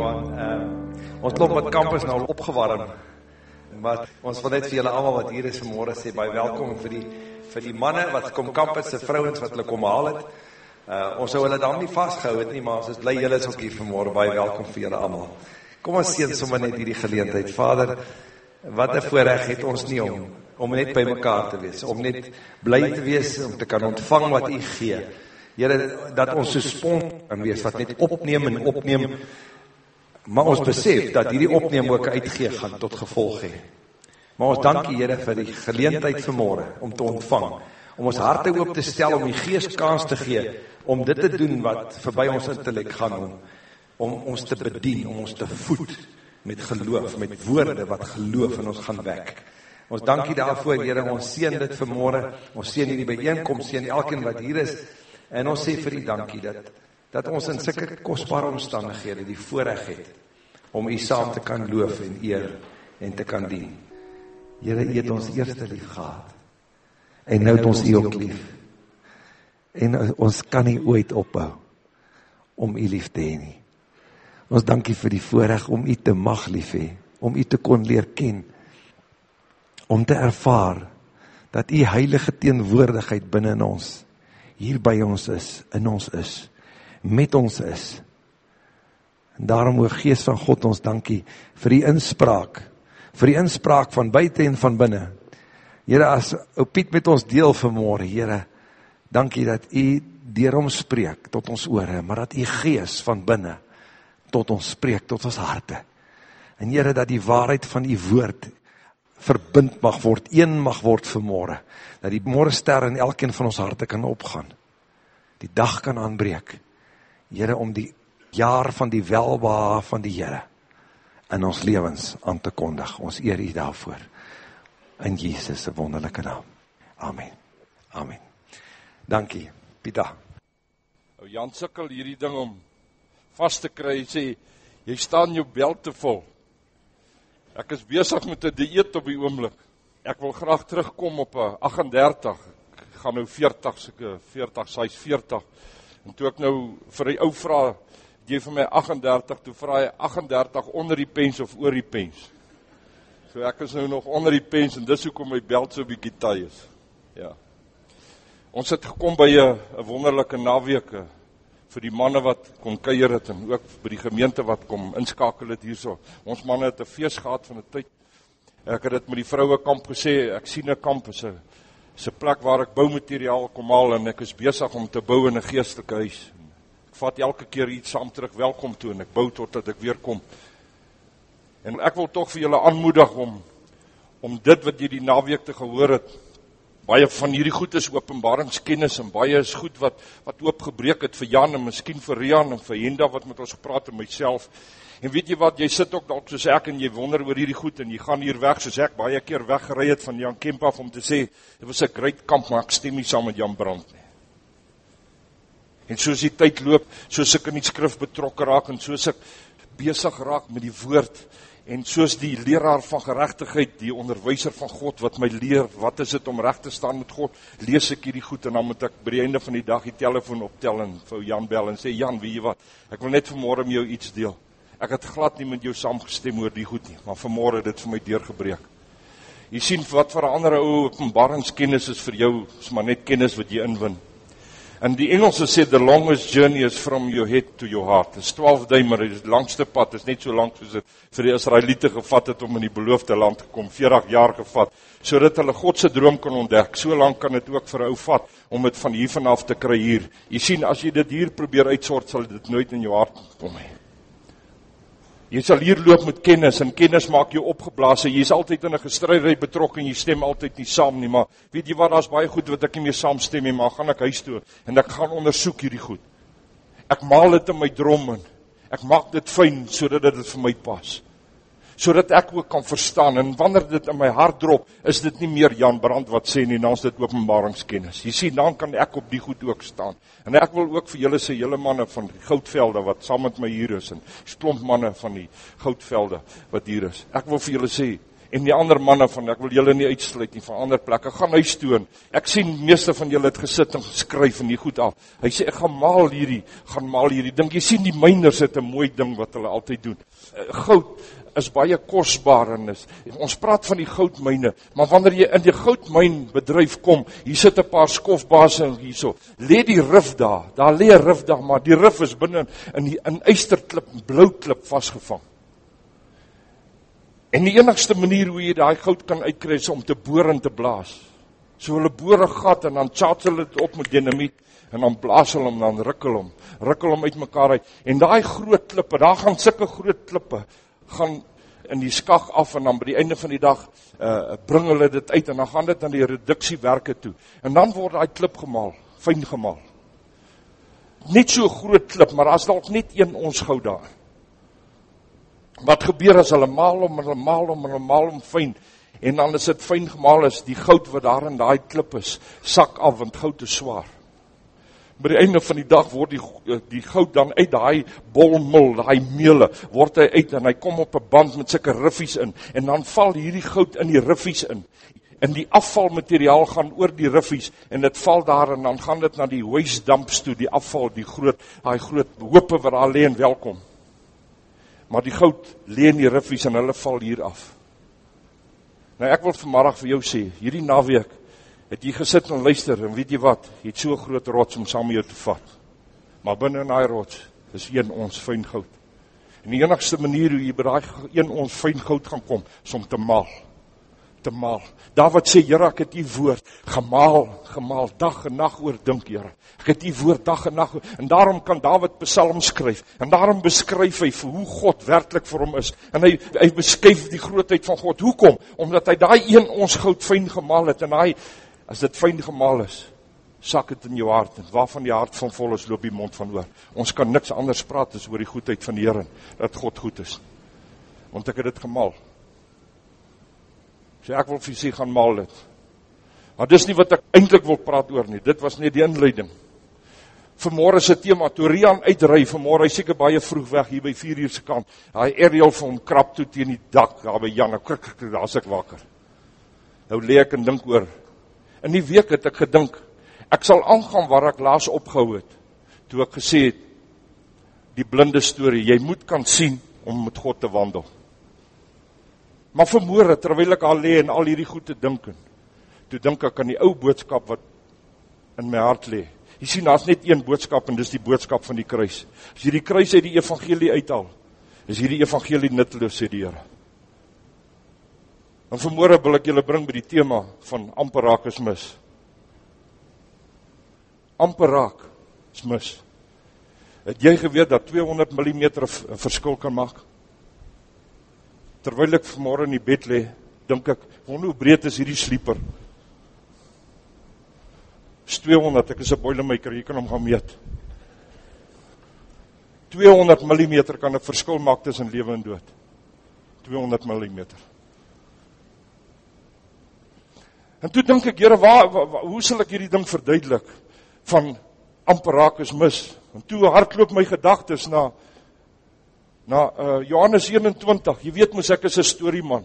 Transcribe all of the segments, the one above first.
Johan. Ehm uh, ons klop met kampus nou opgewarm. Maar ons wil net vir julle almal wat hier is vanmôre sê baie welkom vir die vir die manne wat kom kampus se vrouens wat hulle kom haal het. Uh ons sou hulle dan nie vasgehou het nie, maar ons is bly julle is ook hier vanmôre. Baie welkom vir julle almal. Kom ons seën sommer net hierdie geleentheid. Vader, wat 'n voorreg het ons nie om om net by mekaar te wees, om net bly te wees om te kan ontvang wat U gee. Here dat ons so spontaan wees wat net opneem en opneem. Maar ons besef dat hierdie opneem ook uitgee gaan tot gevolg hê. Maar ons dankie Here vir die geleentheid vanmôre om te ontvang, om ons harte oop te stel om die Gees kans te gee om dit te doen wat verby ons intellek gaan om om ons te bedien, om ons te voed met geloof, met woorde wat geloof in ons gaan wek. Ons dankie daarvoor, Here, ons seën dit vanmôre. Ons seën hierdie byeenkoms, seën elkeen wat hier is. En ons sê vir U dankie dat dat ons in sulke kosbare omstandighede die voorreg het om U saam te kan loof en eer en te kan dien. Here, U het ons eerste lief gehad. En nou het ons U ook lief. En ons kan nie ooit ophou om U lief te hê nie. Ons dankie vir die voorreg om U te mag lief hê, om U te kon leer ken, om te ervaar dat U heilige teenwoordigheid binne in ons hier by ons is, in ons is, met ons is. En daarom o Gees van God, ons dankie vir die inspraak, vir die inspraak van buite en van binne. Here as ou Piet met ons deel vanmôre, Here, dankie dat U deur hom spreek tot ons ore, maar dat U Gees van binne tot ons spreek, tot ons harte. En Here, dat die waarheid van die woord verbind mag word, een mag word vanmorgen, dat die morgenster in elkeen van ons harte kan opgaan, die dag kan aanbreek, Here, om die jaar van die welbaar van die Here in ons levens aan te kondig. Ons eer u daarvoor. In Jesus' wonderlijke naam. Amen. Amen. Dankie, Pita. Jan sikkel hierdie ding om vast te kry, sê, jy staan jou belt te vol. Ek is bezig met die dieet op die oomlik. Ek wil graag terugkom op 38, ek gaan nou 40, syke 40, sy is 40. En toe ek nou vir die ou vraag, jy vir my 38, toe vraag hy 38 onder die pens of oor die pens. So ek is nou nog onder die pens en dis hoekom my belt so bykie taai is. Ja. Ons het gekom by een wonderlijke naweke, vir die manne wat kon kuier het en ook by die gemeente wat kom inskakel het hierso. Ons manne het 'n fees gehad van 'n tyd. Ek het dit met die vroue kamp gesê, ek sien 'n kamp is 'n is 'n plek waar ek boumateriaal kom haal en ek is besig om te bou in 'n geestelike huis. Ek vat elke keer iets saam terug welkom toe en ek bou totdat ek weer kom. En ek wil tog vir julle aanmoedig om om dit wat jy die naweek te gehoor het baie van hierdie goed is openbaringskennis en baie is goed wat wat oopgebreek het vir Jan en miskien vir Rian en vir Henda wat met ons gepraat het myself. En weet jy wat, jy sit ook dalk soos ek en jy wonder oor hierdie goed en jy gaan hier weg soos ek baie keer weggery het van Jan Kemp af om te sê dit was 'n great kamp maar ek stem nie saam met Jan Brand nie. En soos die tyd loop, soos ek in die skrif betrokke raak en soos ek besig raak met die woord, En soos die leraar van geregtigheid, die onderwyser van God wat my leer, wat is dit om reg te staan met God? Lees ek hierdie goed en dan moet ek by die einde van die dag die telefoon optel en vir Jan bel en sê Jan, weet jy wat? Ek wil net vanmôre met jou iets deel. Ek het glad nie met jou saamgestem oor die goed nie, maar vanmôre het dit vir my deurgebreek. Jy sien wat vir 'n ander ou openbaringskennis is vir jou, is maar net kennis wat jy inwin. En die Engelse sê the longest journey is from your head to your heart. Dit is 12 duim, maar dit is die langste pad. Is net so lank soos dit vir die Israeliete gevat het om in die beloofde land te kom. 40 jaar gevat sodat hulle God se droom kon ontdek. So lank kan dit ook vir 'n ou vat om dit van hier vanaf te kry hier. Jy sien as jy dit hier probeer uitsort, sal dit nooit in jou hart kom nie. Jy sal hier loop met kennis en kennis maak jou opgeblaas. Jy's altyd in 'n gestrydheid betrokke en jy stem altyd nie saam nie, maar weet jy wat, daar's baie goed wat ek nie meer saamstem nie, maar gaan ek huis toe en ek gaan ondersoek hierdie goed. Ek maal dit in my drom en ek maak dit fyn sodat dit vir my pas sodat ek ook kan verstaan en wanneer dit in my hart drop, is dit nie meer Jan Brand wat sê nie, dan is dit openbaringskennis. Jy sien, dan kan ek op die goed ook staan. En ek wil ook vir julle sê, julle manne van die goudvelde wat saam met my hier is en klomp manne van die goudvelde wat hier is. Ek wil vir julle sê, en die ander manne van ek wil julle nie uitsluit nie van ander plekke gaan huis toe en ek sien meeste van julle het gesit en geskryf en hier goed af. Hy sê ek gaan maal hierdie, gaan maal hierdie ding. Jy sien die myners het 'n mooi ding wat hulle altyd doen. Uh, goud is baie kosbaar en is ons praat van die goudmyne, maar wanneer jy in die goudmynbedryf kom, hier sit 'n paar skofbase hierso. Lê die rif daar. Daar lê 'n rif daar, maar die rif is binne in die in ysterklip, blou klip vasgevang. En die enigste manier hoe jy daai goud kan uitkry is om te boor en te blaas. So hulle boor 'n gat en dan chat hulle dit op met dinamiet en dan blaas hulle hom dan rukkel hom, rukkel hom uitmekaar uit. En daai groot klippe, daar gaan sulke groot klippe gaan in die skag af en dan by die einde van die dag uh bring hulle dit uit en dan gaan dit aan die reduksiewerke toe. En dan word daai klip gemaal, fyn gemaal. Net so groot klip, maar as dalk net een ons goud daar. Wat gebeur as hulle maal en hulle maal en hulle maal hom fyn en dan is dit fyn gemaal is die goud wat daar in daai klip is sak af want goud is swaar. By die einde van die dag word die die goud dan uit daai bolmil, daai meule, word hy uit en hy kom op 'n band met sulke riffies in en dan val hierdie goud in die riffies in. In die afvalmateriaal gaan oor die riffies en dit val daar en dan gaan dit na die waste dumps toe, die afval, die groot daai groot hoope wat daar lê en welkom maar die goud lê in die riffies en hulle val hier af. Nou ek wil vanmiddag vir jou sê, hierdie naweek het jy gesit en luister en weet jy wat, jy het so groot rots om saam jou te vat. Maar binne in daai rots is een ons fyn goud. En die enigste manier hoe jy by daai een ons fyn goud gaan kom, is om te maal te maal. Dawid sê, Here, ek het u woord gemaal, gemaal dag en nag oor dink, Here. Ek het u woord dag en nag en daarom kan Dawid psalms skryf. En daarom beskryf hy vir hoe God werklik vir hom is. En hy hy beskryf die grootheid van God. Hoekom? Omdat hy daai een ons goud fyn gemaal het en hy as dit fyn gemaal is, sak dit in jou hart en waarvan die hart van vol is, loop die mond van oor. Ons kan niks anders praat as oor die goedheid van die Here, dat God goed is. Want ek het dit gemaal sê ek wil sy gaan maal dit. Maar dis nie wat ek eintlik wil praat oor nie. Dit was net die inleiding. Vanmôre se tema toe Rian uitry vanmôre, hy seker baie vroeg weg hier by 4 uur se kant. Daai aerial van hom krap toe teen die dak daar by Jan, krik krik, daar's ek wakker. Nou lê ek en dink oor. In die week het ek gedink ek sal aangaan waar ek laas opgehou het. Toe ek gesê het die blinde storie, jy moet kan sien om met God te wandel. Maar vermoere terwyl ek al lê en al hierdie goed te dink toe dink ek aan die ou boodskap wat in my hart lê. Jy sien daar's net een boodskap en dis die boodskap van die kruis. As jy die kruis uit die evangelie uithaal, is hierdie evangelie nutteloos sê die Here. En vermoere wil ek julle bring by die tema van amper raak is mis. Amper raak is mis. Het jy geweet dat 200 mm 'n verskil kan maak? terwyl ek vanmôre in die bed lê, dink ek, wonder hoe breed is hierdie slieper? Is 200, ek is 'n boilermaker, jy kan hom gaan meet. 200 mm kan 'n verskil maak tussen lewe en dood. 200 mm. En toe dink ek, Here, waar, waar hoe sal ek hierdie ding verduidelik van amper raak is mis? En toe hardloop my gedagtes na na uh, Johannes 21. Jy weet mos ek is 'n storieman.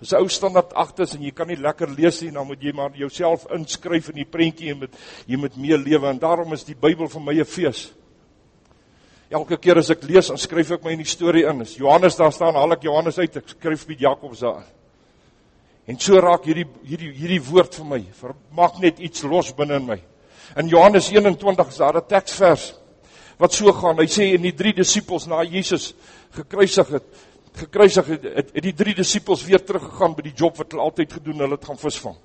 Dis 'n ou standaard agters en jy kan nie lekker lees nie, dan moet jy maar jouself inskryf in die prentjie en met jy moet mee lewe en daarom is die Bybel vir my 'n fees. Elke keer as ek lees, dan skryf ek my in die storie in. As Johannes daar staan, haal ek Johannes uit, ek skryf met Jakobus daar. En so raak hierdie hierdie hierdie woord vir my, maak net iets los binne in my. In Johannes 21 is daar 'n teksvers wat so gaan. Hy sê en die drie disippels na Jesus gekruisig het, gekruisig het, het, het die drie disippels weer teruggegaan by die job wat hulle altyd gedoen, hulle het gaan visvang.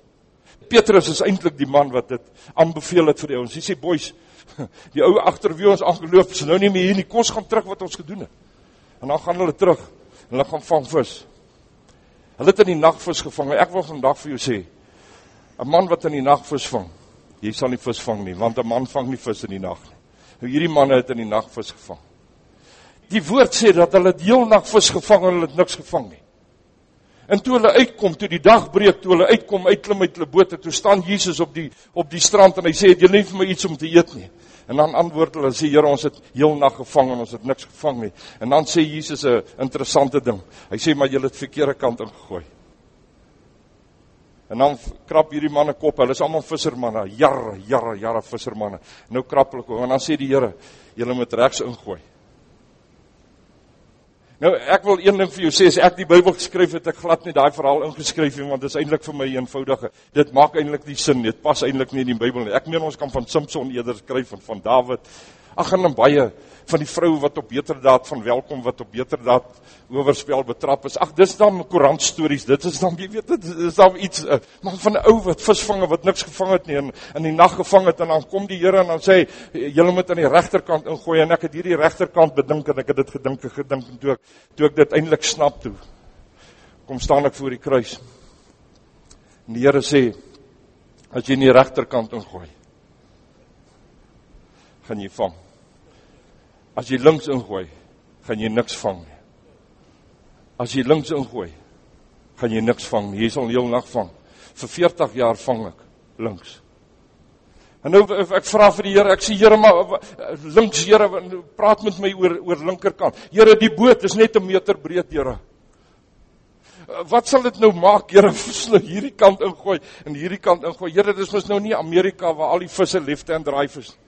Petrus is eintlik die man wat dit aanbeveel het vir die ouens. Hy sê boys, die ou agter wie ons aangeloop is, nou nie meer hier nie, kos gaan terug wat ons gedoen het. En dan gaan hulle terug en hulle gaan vang vis. Hulle het in die nag vis gevang. Ek wil vandag vir jou sê, 'n man wat in die nag vis vang, jy sal nie vis vang nie, want 'n man vang nie vis in die nag nie. Nou hierdie manne het in die nag vis gevang. Die woord sê dat hulle die hele nag vis gevang en hulle het niks gevang nie. En toe hulle uitkom, toe die dag breek, toe hulle uitkom, uitklim uit hulle boot, toe staan Jesus op die op die strand en hy sê, "Jy het vir my iets om te eet nie." En dan antwoord hulle sê, "Here, ons het heel nag gevang en ons het niks gevang nie." En dan sê Jesus 'n interessante ding. Hy sê, "Maar julle het verkeerde kant ingegooi." En dan krap hierdie manne kop. Hulle is almal vissermanne, jare, jare, jare vissermanne. Nou krap hulle kop en dan sê die Here, julle moet regs ingooi. Nou ek wil een ding vir jou sê, as ek die Bybel geskryf het, ek glad nie daai verhaal ingeskryf nie want dit is eintlik vir my eenvoudige. Dit maak eintlik nie sin nie. Dit pas eintlik nie in die Bybel nie. Ek meen ons kan van Samson eerder skryf en van Dawid. Ag en dan baie van die vroue wat op beter daad van welkom wat op beter daad oorspel betrap is. Ag dis dan koerant stories. Dit is dan jy weet dit is dan iets uh, maar van 'n ou wat visvange wat niks gevang het nie en in die nag gevang het en dan kom die Here en dan sê julle moet aan die regterkant ingooi en ek het hierdie regterkant bedink en ek het dit gedink en gedink en toe ek toe ek dit eintlik snap toe. Kom staan ek voor die kruis. En die Here sê as jy in die regterkant ingooi gaan jy vang. As jy links ingooi, gaan jy niks vang nie. As jy links ingooi, gaan jy niks vang nie. Jy sal heel nag vang. Vir 40 jaar vang ek links. En nou ek vra vir die Here, ek sê Here maar links Here praat met my oor oor linkerkant. Here die boot is net 'n meter breed, Here. Wat sal dit nou maak, Here, as nou hierdie kant ingooi en hierdie kant ingooi? Here, dis mos nou nie Amerika waar al die visse left and right is nie.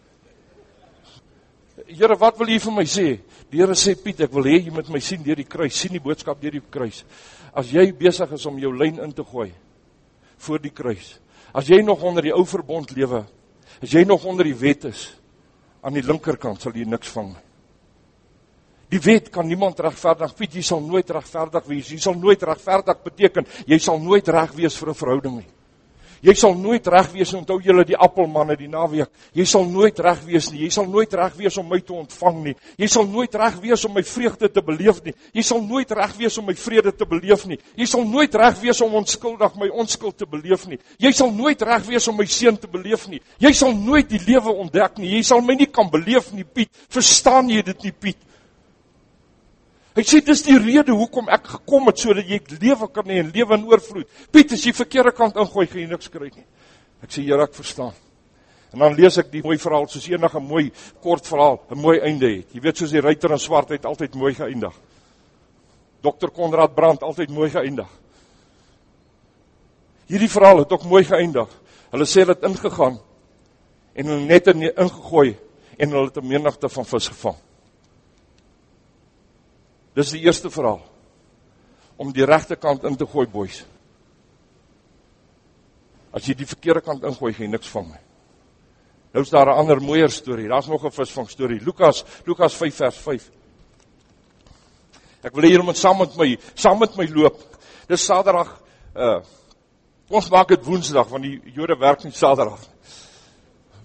Here, wat wil U vir my sê? Die Here sê Piet, ek wil hê jy moet my sien deur die kruis, sien die boodskap deur die kruis. As jy besig is om jou lyn in te gooi voor die kruis. As jy nog onder die ou verbond lewe, as jy nog onder die wet is, aan die linkerkant sal jy niks vang nie. Die wet kan niemand regverdig. Piet, jy sal nooit regverdig wees. Jy sal nooit regverdig beteken jy sal nooit reg wees vir 'n verhouding nie. Jy sal nooit reg wees onthou julle die appelmanne die naweek. Jy sal nooit reg wees nie. Jy sal nooit reg wees om my te ontvang nie. Jy sal nooit reg wees om my vreugde te beleef nie. Jy sal nooit reg wees om my vrede te beleef nie. Jy sal nooit reg wees om onskuldig my onskuld te beleef nie. Jy sal nooit reg wees om my seun te beleef nie. Jy sal nooit die lewe ontdek nie. Jy sal my nie kan beleef nie, Piet. Verstaan jy dit nie, Piet? Hy sê dis die rede hoekom ek gekom het sodat jy lewe kan hê en lewe in oorvloed. Piet, as jy verkeerde kant ingooi, gaan jy niks kry nie. Ek sê Here, ek verstaan. En dan lees ek die mooi verhaal soos enige mooi kort verhaal 'n mooi einde het. Jy weet soos die ruiter in swart het altyd mooi geëindig. Dr. Konrad Brandt altyd mooi geëindig. Hierdie verhaal het ook mooi geëindig. Hulle sê het ingegaan en hulle net ingegooi en hulle het 'n menigte van vis gevang. Dis die eerste verhaal. Om die regte kant in te gooi, boys. As jy die verkeerde kant ingooi, jy niks vang nie. Nou is daar 'n ander mooier storie. Daar's nog 'n visvang storie. Lukas, Lukas 5 vers 5. Ek wil hê julle moet saam met my, saam met my loop. Dis Saterdag. Uh ons maak dit Woensdag want die Jode werk nie Saterdag.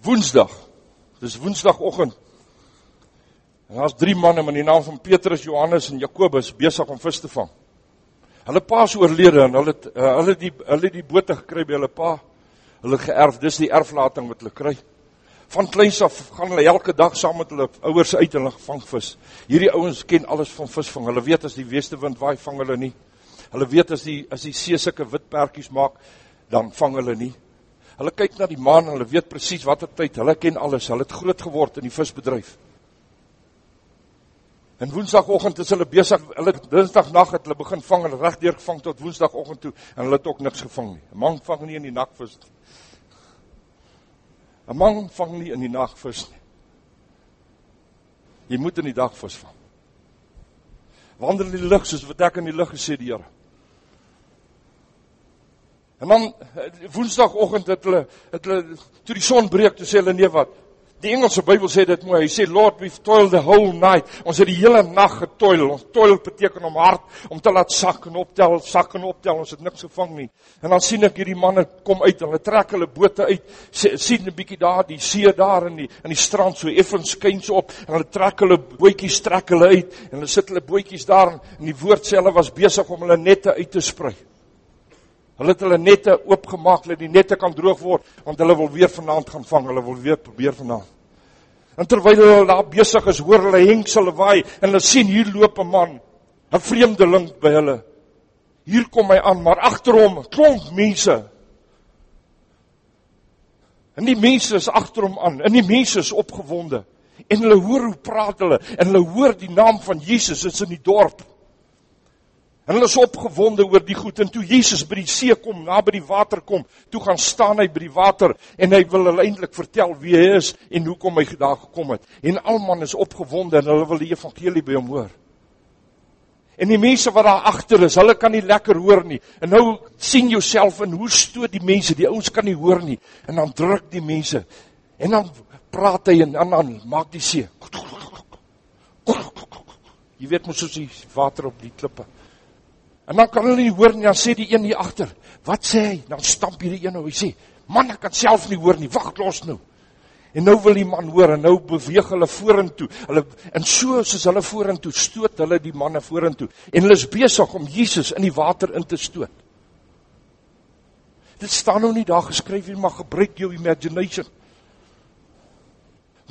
Woensdag. Dis Woensdagoggend. En daar's drie manne met die naam van Petrus, Johannes en Jakobus besig om vis te vang. Hulle pa is oorlede en hulle uh, hulle die hulle die bote gekry by hulle pa. Hulle geërf, dis die erflating wat hulle kry. Van kleins af gaan hulle elke dag saam met hulle ouers uit en hulle vang vis. Hierdie ouens ken alles van visvang. Hulle weet as die westewind waai, vang hulle nie. Hulle weet as die as die see sulke wit pertjies maak, dan vang hulle nie. Hulle kyk na die maan en hulle weet presies watter tyd. Hulle ken alles. Hulle het groot geword in die visbedryf. En Woensdagoggend is hulle besig, hulle Dinsdagnag het hulle begin vang en regdeur gevang tot Woensdagoggend toe en hulle het ook niks gevang nie. 'n Man vang nie in die nag vis nie. 'n Man vang nie in die nag vis nie. Jy moet in die dag vis vang. Wandel in die lig soos wat ek in die lig gesê die Here. En dan eh, Woensdagoggend het hulle het hulle toe die son breek, toe sê hulle nee wat? Die Engelse Bybel sê dit mooi. Hy sê Lord we've toiled the whole night. Ons het die hele nag getoil. Ons toil beteken om hard om te laat sak en optel, sak en optel. Ons het niks gevang nie. En dan sien ek hierdie manne kom uit. Hulle trek hulle bote uit. sien 'n bietjie daar die see daar in die in die strand so effens skuins op en hulle trek hulle bootjies trek hulle uit en hulle sit hulle bootjies daar en die woord sê hulle was besig om hulle nette uit te sprei. Hulle het hulle nette oopgemaak dat die nette kan droog word want hulle wil weer vanaand gaan vang. Hulle wil weer probeer vanaand. En terwyl hulle daar besig is, hoor hulle henksel waai en hulle sien hier loop 'n man, 'n vreemdeling by hulle. Hier kom hy aan, maar agter hom klomp mense. En die mense is agter hom aan, en die mense is opgewonde. En hulle hoor hoe praat hulle en hulle hoor die naam van Jesus is in die dorp. En hulle is opgewonde oor die goed en toe Jesus by die see kom, na by die water kom, toe gaan staan hy by die water en hy wil hulle eintlik vertel wie hy is en hoekom hy daar gekom het. En almal is opgewonde en hulle wil die evangelie by hom hoor. En die mense wat daar agter is, hulle kan nie lekker hoor nie. En nou sien jouself in hoe stoot die mense, die ouens kan nie hoor nie. En dan druk die mense. En dan praat hy en dan, dan maak die see. Jy weet mos soos die water op die klippe. En dan kan hulle nie hoor nie, dan sê die een hier agter, "Wat sê hy?" Dan stamp hierdie een nou, hy sê, "Man, ek kan self nie hoor nie. Wag, los nou." En nou wil die man hoor en nou beweeg hulle vorentoe. Hulle en so soos hulle vorentoe stoot hulle die manne vorentoe. En hulle is besig om Jesus in die water in te stoot. Dit staan nou nie daar geskryf nie, maar gebruik jou imagination.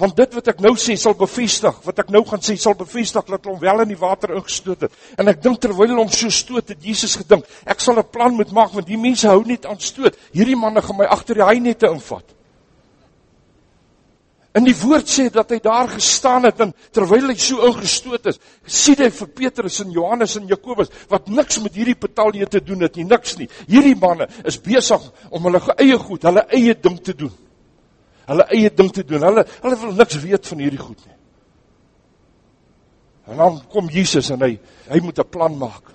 Want dit wat ek nou sê sal bevestig, wat ek nou gaan sê sal bevestig dat hom wel in die water ingestoot het. En ek dink terwyl hom so stoot het Jesus gedink, ek sal 'n plan moet maak want die mense hou net aan stoot. Hierdie manne gaan my agter die heinette invat. In die woord sê dat hy daar gestaan het en terwyl hy so ingestoot is, sien hy vir Petrus en Johannes en Jakobus wat niks met hierdie betalje te doen het nie, niks nie. Hierdie manne is besig om hulle eie goed, hulle eie ding te doen hulle eie ding te doen. Hulle hulle wil niks weet van hierdie goed nie. En dan kom Jesus en hy hy moet 'n plan maak.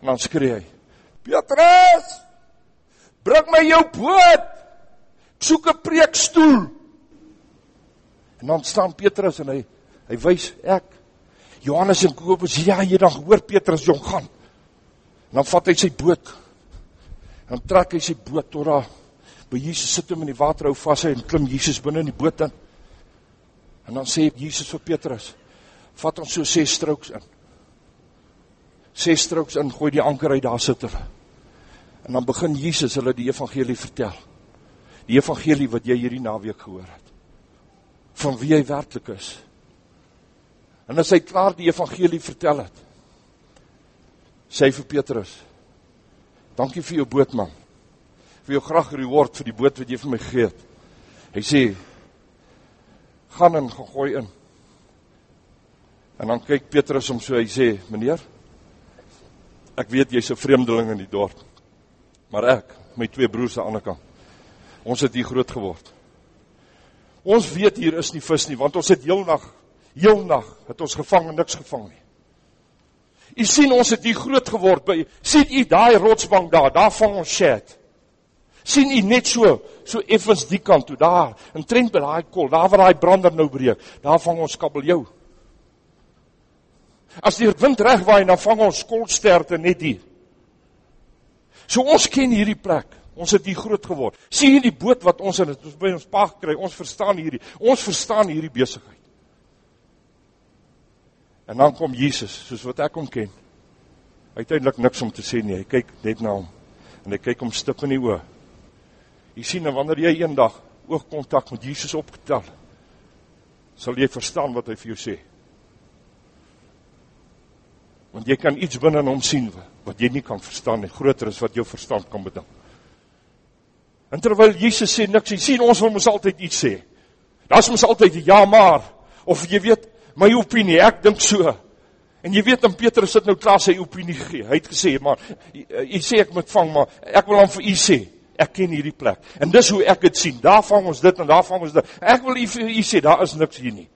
En dan skree hy: "Petrus, bring my jou boot. Soek 'n preekstoel." En dan staan Petrus en hy hy wys ek Johannes en Jakobus, ja, jy dan hoor Petrus jong gaan. En dan vat hy sy boot. Dan trek hy sy boot tot daar by Jesus sit hom in die water hou vas en klim Jesus binne in die boot in. En dan sê Jesus vir Petrus: "Vat ons so ses strokes in." Ses strokes in, gooi die anker uit daar sit hulle. En dan begin Jesus hulle die evangelie vertel. Die evangelie wat jy hierdie naweek gehoor het. Van wie hy werklik is. En as hy klaar die evangelie vertel het, sê vir Petrus: "Dankie vir jou boot man." vir jou graag reward vir die boot wat jy vir my gegee het. Hy sê gaan en gaan gooi in. En dan kyk Petrus hom so hy sê, "Meneer, ek weet jy's 'n vreemdeling in die dorp. Maar ek, my twee broers aan die ander kant, ons het hier groot geword. Ons weet hier is nie vis nie, want ons het heelnag, heelnag het ons gevang en niks gevang nie. U sien ons het hier groot geword by sien u daai rotsbank daar, daar vang ons shad sien u net so, so effens die kant toe, daar, in trend by daai kol, daar waar daai brander nou breek, daar vang ons kabeljou. As die wind reg waai, dan vang ons kolsterte net hier. So ons ken hierdie plek. Ons het hier groot geword. Sien jy die boot wat ons in het, ons by ons pa gekry, ons verstaan hierdie, ons verstaan hierdie besigheid. En dan kom Jesus, soos wat ek hom ken. Uiteindelik niks om te sê nie. Hy kyk net na hom en hy kyk hom stip in die oë. Jy sien, wanneer jy eendag oogkontak met Jesus opgetel, sal jy verstaan wat hy vir jou sê. Want jy kan iets binne in hom sien wat jy nie kan verstaan nie, groter as wat jou verstand kan bedink. En terwyl Jesus sê niks, jy sien ons wil mos altyd iets sê. Daar's mos altyd ja maar of jy weet my opinie, ek dink so. En jy weet dan Petrus sit nou klaar sy opinie gegee. Hy het gesê maar jy sê ek moet vang maar ek wil hom vir u sê ek ken hierdie plek. En dis hoe ek dit sien. Daar vang ons dit en daar vang ons dit. Ek wil u sê daar is niks hier nie.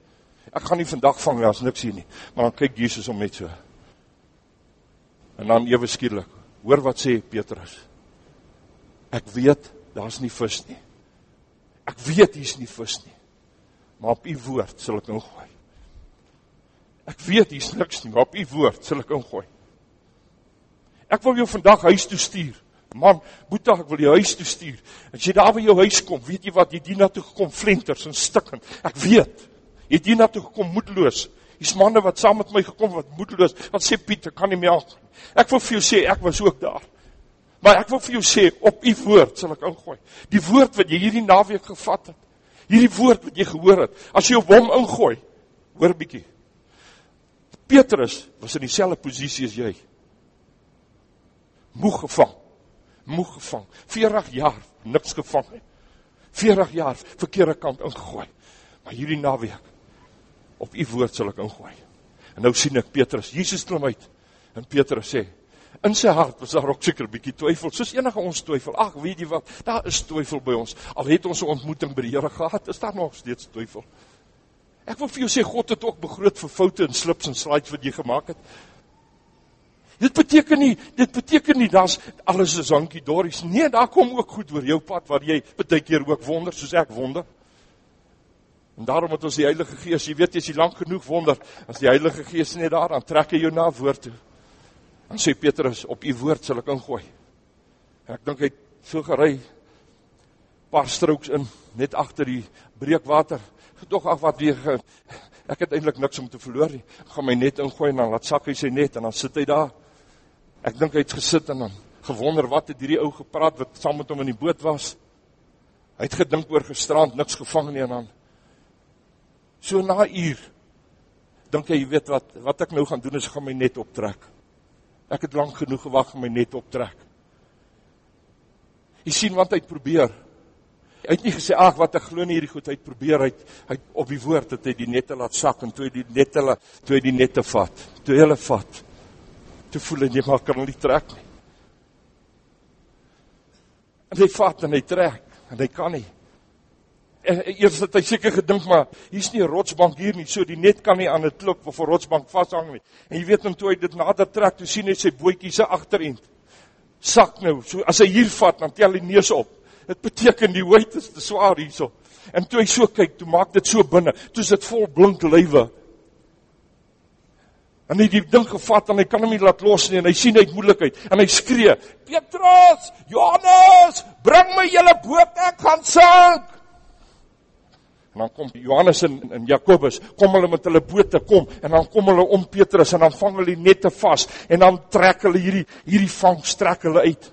Ek gaan nie vandag vang nie, daar's niks hier nie. Maar dan kyk Jesus om net so. En dan ewe skielik, hoor wat sê Petrus? Ek weet daar's nie vis nie. Ek weet hier's nie vis nie. Maar op u woord sal ek ingooi. Ek weet hier's niks nie, maar op u woord sal ek ingooi. Ek wil jou vandag huis toe stuur. Man, Boeta, ek wil jou huis toe stuur. As jy daar by jou huis kom, weet jy wat, jy dien na toe gekom flenters en stikkend. Ek weet. Jy dien na toe gekom moedeloos. Hier's manne wat saam met my gekom wat moedeloos. Wat sê Piet, ek kan nie meer. Ek wil vir jou sê ek was ook daar. Maar ek wil vir jou sê op u woord sal ek ingooi. Die woord wat jy hierdie naweek gevat het. Hierdie woord wat jy gehoor het. As jy op hom ingooi, hoor bietjie. Petrus was in dieselfde posisie as jy. Moeg gevang moeg gevang. 40 jaar niks gevang nie. 40 jaar verkeerde kant ingegooi. Maar hierdie naweek op u woord sal ek ingooi. En nou sien ek Petrus, Jesus klim uit. En Petrus sê: In sy hart was daar ook seker bietjie twyfel, soos enige ons twyfel. Ag, weet jy wat? Daar is twyfel by ons. Al het ons 'n ontmoeting by die Here gehad, is daar nog steeds twyfel. Ek wil vir jou sê God het ook begroot vir foute en slips en slides wat jy gemaak het. Dit beteken nie, dit beteken nie dat alles is hankie dories. Nee, daar kom ook goed oor jou pad waar jy baie keer ook wonder soos ek wonder. En daarom het ons die Heilige Gees, jy weet as jy lank genoeg wonder, as die Heilige Gees net daar aan trek hy jou na woord toe. Dan sê Petrus op u woord sal ek ingooi. En ek dink hy het so gery paar strokes in net agter die breekwater. Tog ag wat weer ek het eintlik niks om te verloor nie. Gaan my net ingooi en dan laat sak hy sy net en dan sit hy daar. Ek dink hy het gesit en dan gewonder wat het hierdie ou gepraat wat saam met hom in die boot was. Hy het gedink oor gisterand niks gevang nie en dan So na uur dink jy, jy weet wat wat ek nou gaan doen is gaan my net optrek. Ek het lank genoeg gewag om my net optrek. Jy sien wat hy probeer. Hy het nie gesê ag wat ek glo nie hierdie goed, hy het probeer hy hy op die woord het hy die nette laat sak en toe hy die nette laat toe hy die nette vat, toe hulle vat. Toe voel hy nie maar kan nie trek nie. En hy vat en hy trek en hy kan nie. Eh, eh, eers het hy seker gedink maar hier's nie 'n rotsbank hier nie, so die net kan nie aan 'n klip of 'n rotsbank vashang nie. En jy weet net toe hy dit nader trek, toe sien hy sy bootjie se agterend. Sak nou, so as hy hier vat, dan tel hy neus op. Dit beteken die weight is te swaar hierso. En toe hy so kyk, toe maak dit so binne, toe is dit vol blink lywe. En hy die ding gevat en hy kan hom nie laat los nie en hy sien uit moeilikheid en hy skree: "Petrus, Johannes, bring my julle boot, ek gaan sink." En dan kom Johannes en, en Jakobus, kom hulle met hulle bote kom en dan kom hulle om Petrus en dan vang hulle nette vas en dan trek hulle hierdie hierdie vang strek hulle uit.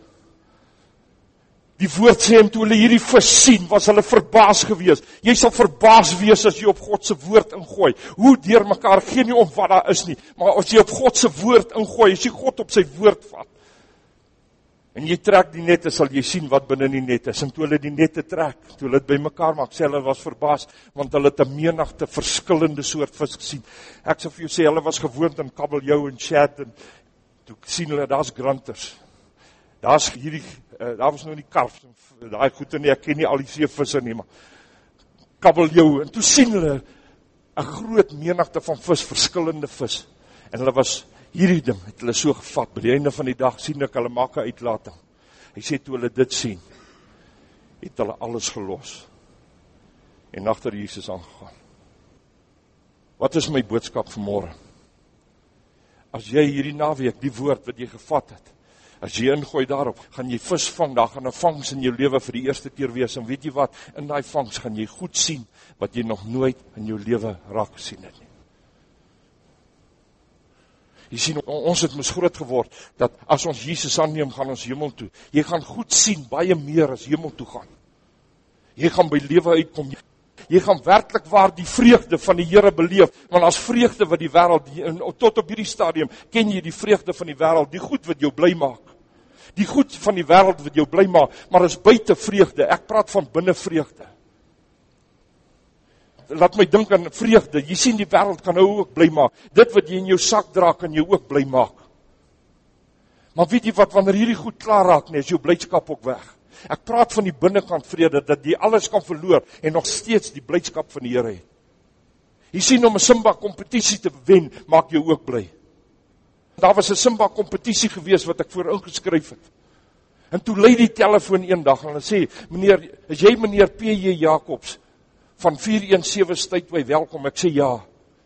Die woord sê en toe hulle hierdie vis sien, was hulle verbaas geweest. Jy sal verbaas wees as jy op God se woord ingooi. Hoe deurmekaar gee nie om wat daar is nie, maar as jy op God se woord ingooi, as jy God op sy woord vat, En jy trek die nette, sal jy sien wat binne in die nette is. En toe hulle die nette trek, toe hulle dit bymekaar maak, sê hulle was verbaas want hulle het 'n menigte verskillende soort vis gesien. Ek sê vir jou sê hulle was gewoond aan kabeljou en shad en toe sien hulle daar's granters. Daar's hierdie uh, daar was nou nie karps en daai goeie nie, ek ken nie al die seevisse nie, maar kabeljou en toe sien hulle 'n groot menigte van vis, verskillende vis. En hulle was hierdie ding het hulle so gevat, by die einde van die dag sien ek hulle maak 'n uitlating. Hy sê toe hulle dit sien, het hulle alles gelos en agter Jesus aangegaan. Wat is my boodskap vir môre? As jy hierdie naweek die woord wat jy gevat het, as jy ingooi daarop, gaan jy vis vang, daar gaan 'n vangs in jou lewe vir die eerste keer wees en weet jy wat, in daai vangs gaan jy goed sien wat jy nog nooit in jou lewe raak gesien het nie. Jy sien ons het mos groot geword dat as ons Jesus aanneem, gaan ons hemel toe. Jy gaan goed sien baie meer as hemel toe gaan. Jy gaan by lewe uitkom. Jy gaan werklik waar die vreugde van die Here beleef, want as vreugde wat die wêreld tot op hierdie stadium ken jy die vreugde van die wêreld, die goed wat jou bly maak. Die goed van die wêreld wat jou bly maak, maar is buite vreugde. Ek praat van binne vreugde laat my dink aan vreugde. Jy sien die wêreld kan nou ook bly maak. Dit wat jy in jou sak dra kan jou ook bly maak. Maar weet jy wat wanneer hierdie goed klaar raak, nee, is jou blydskap ook weg. Ek praat van die binnekant vrede dat jy alles kan verloor en nog steeds die blydskap van die Here het. Jy sien om 'n Simba kompetisie te wen, maak jou ook bly. Daar was 'n Simba kompetisie gewees wat ek voor ingeskryf het. En toe lei die telefoon eendag en hulle sê, "Meneer, is jy meneer PJ Jacobs?" van 417 Stateway welkom. Ek sê ja.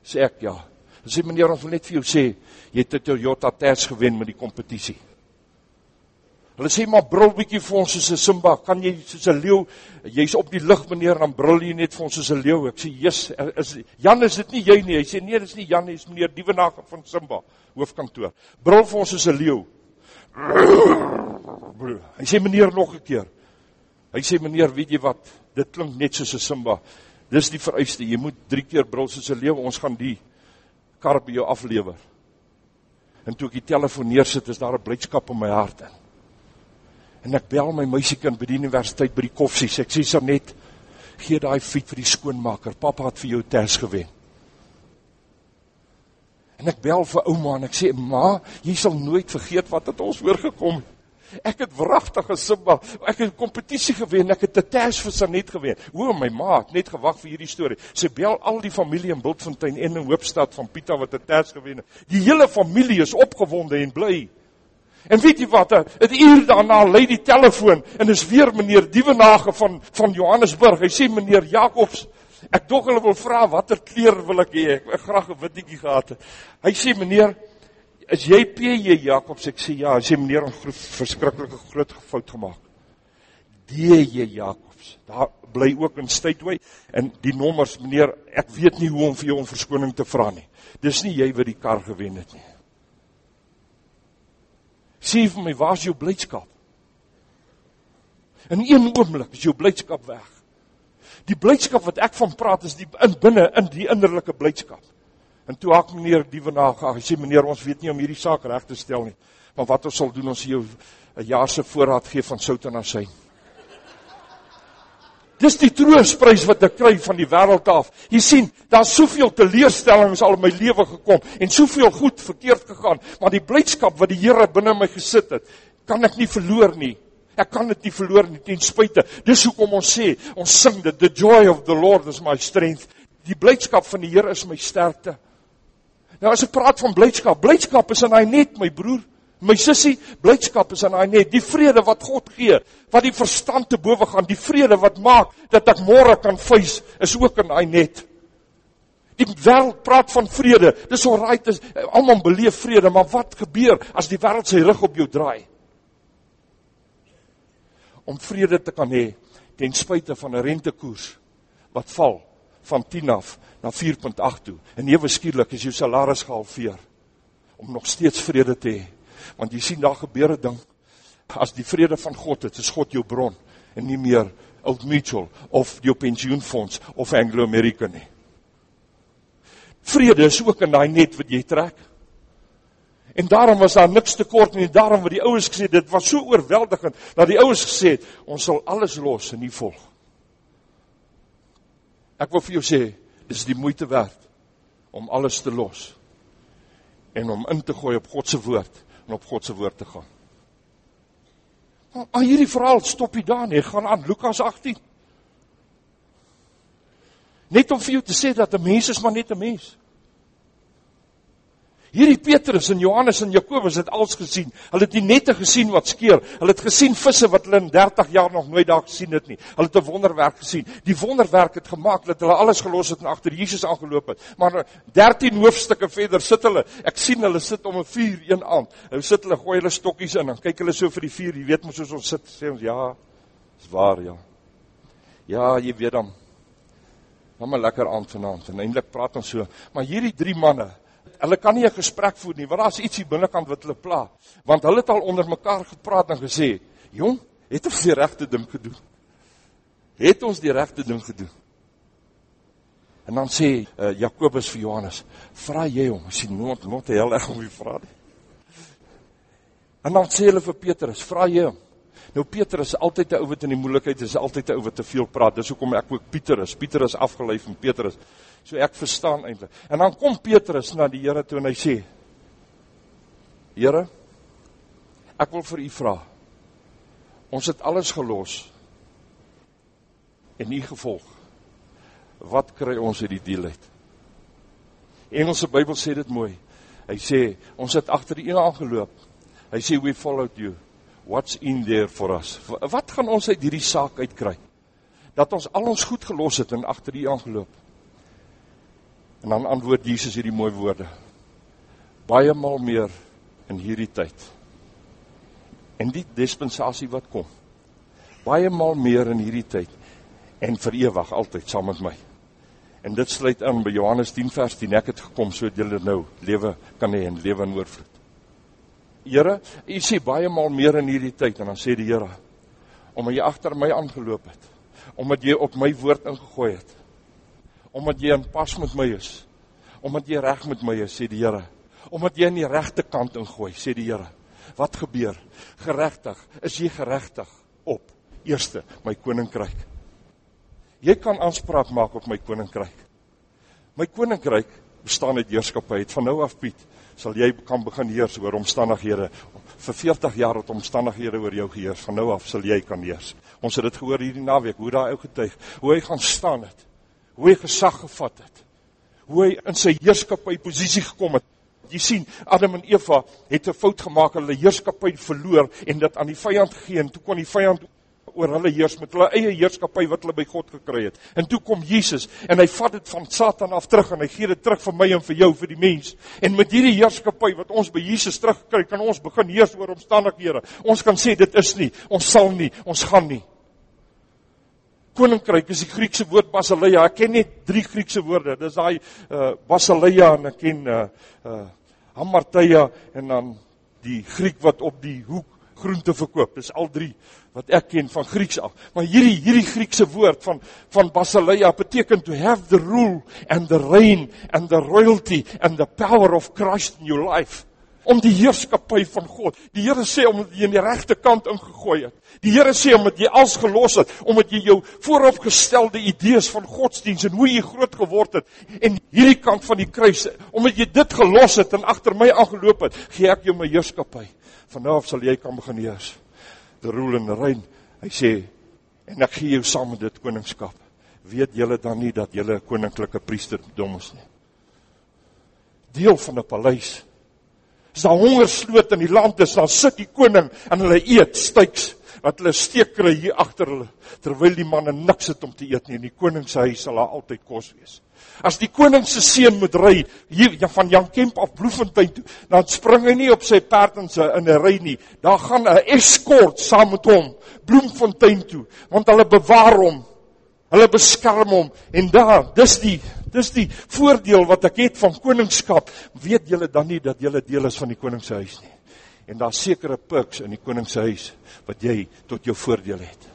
Sê ek ja. Dan sê meneer ons wil net vir jou sê jy het 'n Toyota Ters gewen met die kompetisie. Hulle sê maar brul bietjie vir ons soos 'n Simba. Kan jy soos 'n leeu? Jy's op die lig meneer dan brul jy net vir ons soos 'n leeu. Ek sê Jesus, is Jan is dit nie jy nie. Hy sê nee, dis nie Jan nie, dis meneer Dievenage van Simba hoofkantoor. Brul vir ons soos 'n leeu. Hy sê meneer nog 'n keer. Hy sê meneer, weet jy wat? Dit klink net soos 'n Simba. Dis die vereiste. Jy moet 3 keer brul soos 'n leeu. Ons gaan die kar by jou aflewer. En toe ek die telefoon neersit, is daar 'n blydskap in my hart in. En ek bel my meisiekind by die universiteit by die koffsies. Ek sê sy net gee daai fiets vir die skoonmaker. Pappa het vir jou ters gewen. En ek bel vir ouma en ek sê, "Ma, jy sal nooit vergeet wat het ons oorgekom het." Ek het wragtig gesimba. Ek het 'n kompetisie gewen, ek het 'n tash vir Sanet gewen. O my ma het net gewag vir hierdie storie. Sy bel al die familie in Bultfontein en in Hoopstad van Pieter wat 'n tash gewen het. Die hele familie is opgewonde en bly. En weet jy wat? 'n Uur daarna lei die telefoon en dis weer meneer Dievenage van van Johannesburg. Hy sê meneer Jacobs, ek dog hulle wil vra watter kleur wil ek hê? Ek, ek graag 'n witjie gehad het. Hy sê meneer Is jy PJ Jacobs? Ek sê ja, hy sê meneer ons groot verskriklike groot fout gemaak. DJ Jacobs. Daar bly ook in Stateway en die nommers meneer, ek weet nie hoe om vir jou om verskoning te vra nie. Dis nie jy wat die kar gewen het nie. Sê vir my, waar's jou blydskap? In een oomblik is jou blydskap weg. Die blydskap wat ek van praat is die in binne in die innerlike blydskap. En toe hak meneer Dievenage, hy sê meneer ons weet nie om hierdie saak reg te stel nie. Maar wat ons sal doen ons jou 'n jaar se voorraad gee van sout en asyn. Dis die troosprys wat ek kry van die wêreld af. Jy sien, daar's soveel teleurstellings al in my lewe gekom en soveel goed verkeerd gegaan, maar die blydskap wat die Here binne my gesit het, kan ek nie verloor nie. Ek kan dit nie verloor nie ten spyte. Dis hoekom ons sê, ons sing dit, the joy of the Lord is my strength. Die blydskap van die Here is my sterkte. Nou as ek praat van blydskap, blydskap is in hy net my broer, my sussie, blydskap is in hy net die vrede wat God gee, wat die verstand te bowe gaan, die vrede wat maak dat ek môre kan face, is ook in hy net. Die wêreld praat van vrede. Dis alright, dis almal beleef vrede, maar wat gebeur as die wêreld sy rug op jou draai? Om vrede te kan hê ten spyte van 'n rentekoers wat val van 10 af na 4.8 toe. En ewe skielik is jou salaris gehalveer om nog steeds vrede te hê. Want jy sien daar gebeur 'n ding. As die vrede van God het, is God jou bron en nie meer Old Mutual of jou pensioenfonds of Anglo American nie. Vrede is ook in daai net wat jy trek. En daarom was daar niks tekort nie. Daarom het die ouens gesê dit was so oorweldigend dat die ouens gesê ons sal alles los en nie volg. Ek wil vir jou sê, dis die moeite werd om alles te los en om in te gooi op God se woord en op God se woord te gaan. Maar hierdie verhaal stop nie daar nie, gaan aan Lukas 18. Net om vir jou te sê dat 'n mens is maar net 'n mens. Hierdie Petrus en Johannes en Jakobus het alles gesien. Hulle het nie net gesien wat skeer, hulle het gesien visse wat hulle in 30 jaar nog nooit daar gesien het nie. Hulle het 'n wonderwerk gesien. Die wonderwerk het gemaak dat hulle alles gelos het en agter Jesus aangeloop het. Maar 13 hoofstukke verder sit hulle. Ek sien hulle sit om 'n vuur een aand. Hulle sit hulle gooi hulle stokkies in en kyk hulle so vir die vuur. Jy weet mos soos ons sit sê ons ja, is waar ja. Ja, jy weet dan. Maar lekker aand vanaand en eintlik praat ons so. Maar hierdie drie manne hulle kan nie 'n gesprek voer nie, want daar's ietsie binnekant wat hulle pla. Want hulle het al onder mekaar gepraat en gesê, "Jong, het ons die regte ding gedoen?" Het ons die regte ding gedoen? En dan sê uh, Jakobus vir Johannes, "Vra jy hom, as jy nooit nooit heel erg om die vra nie." En dan sê hulle vir Petrus, "Vra jy hom?" Nou Petrus is altyd 'n ou wat in die moeilikheid is, altyd 'n ou wat te veel praat. Dis hoekom ek ook Pieter is. Pieter is afgelei van Petrus. So ek verstaan eintlik. En dan kom Petrus na die Here toe en hy sê: Here, ek wil vir u vra. Ons het alles gelos en u gevolg. Wat kry ons uit die deal uit? Engelse Bybel sê dit mooi. Hy sê ons het agter u aangeloop. Hy sê we followed you. What's in there for us? Wat gaan ons uit hierdie saak uitkry? Dat ons al ons goed gelos het en agter u aangeloop. En dan antwoord Jesus hierdie mooi woorde. Baie maal meer in hierdie tyd. En die dispensasie wat kom. Baie maal meer in hierdie tyd en vir ewig altyd saam met my. En dit sluit in by Johannes 10 vers 10. Ek het gekom sodat julle nou lewe kan hê en lewe in oorvloed. Here, u sê baie maal meer in hierdie tyd en dan sê die Here omdat jy agter my aangeloop het, omdat jy op my woord ingegooi het omdat jy in pas met my is. Omdat jy reg met my is, sê die Here. Omdat jy aan die regte kant ingooi, sê die Here. Wat gebeur? Geregtig, is jy geregtig op eerste my koninkryk. Jy kan aanspraak maak op my koninkryk. My koninkryk bestaan uit heerskappy. Het van nou af Piet sal jy kan begin heers oor omstandighede. Vir 40 jaar het omstandighede oor jou geheers. Van nou af sal jy kan heers. Ons het dit gehoor hierdie naweek hoe daai ou getuig, hoe hy gaan staan het. Hoe hy gesag gevat het. Hoe hy in sy heerskappy posisie gekom het. Jy sien, Adam en Eva het 'n fout gemaak, hulle heerskappy verloor en dit aan die vyand gegee en toe kon die vyand oor hulle heers met hulle eie heerskappy wat hulle by God gekry het. En toe kom Jesus en hy vat dit van Satan af terug en hy gee dit terug vir my en vir jou vir die mens. En met hierdie heerskappy wat ons by Jesus terugkry, kan ons begin heers oor omstandighede. Ons kan sê dit is nie, ons sal nie, ons gaan nie. Koninkryk is die Griekse woord basileia. Ek ken net drie Griekse woorde. Dis daai uh basileia en ek ken uh uh hamartia en dan die Griek wat op die hoek groente verkoop. Dis al drie wat ek ken van Grieks af. Maar hierdie hierdie Griekse woord van van basileia beteken to have the rule and the reign and the royalty and the power of Christ in your life. Om die heerskappy van God. Die Here sê omdat jy in die regte kant ingegooi het. Die Here sê omdat jy als gelos het, omdat jy jou vooropgestelde idees van godsdiens en hoe jy groot geword het en hierdie kant van die kruis, omdat jy dit gelos het en agter my aangeloop het, gee ek jou my heerskappy. Vanaf sal jy kan begin heers. The rule and the reign. Hy sê en ek gee jou saam met dit koningskap. Weet julle dan nie dat julle 'n koninklike priesterdom is nie? Deel van 'n paleis. As daar hongersnood in die land is, dan sit die koning en hulle eet styks wat hulle steek kry hier agter hulle terwyl die manne niks het om te eet nie. In die koning se huis sal daar altyd kos wees. As die koning se seun moet ry hier ja, van Jan Kemp af Bloemfontein toe, dan spring hy nie op sy perd en sy in 'n ry nie. Daar gaan 'n eskort saam met hom Bloemfontein toe, want hulle bewaar hom. Hulle beskerm hom en daar, dis die dis die voordeel wat ek het van koningskap. Weet julle dan nie dat julle deel is van die koning se huis nie? En daar sekere perks in die koning se huis wat jy tot jou voordeel het.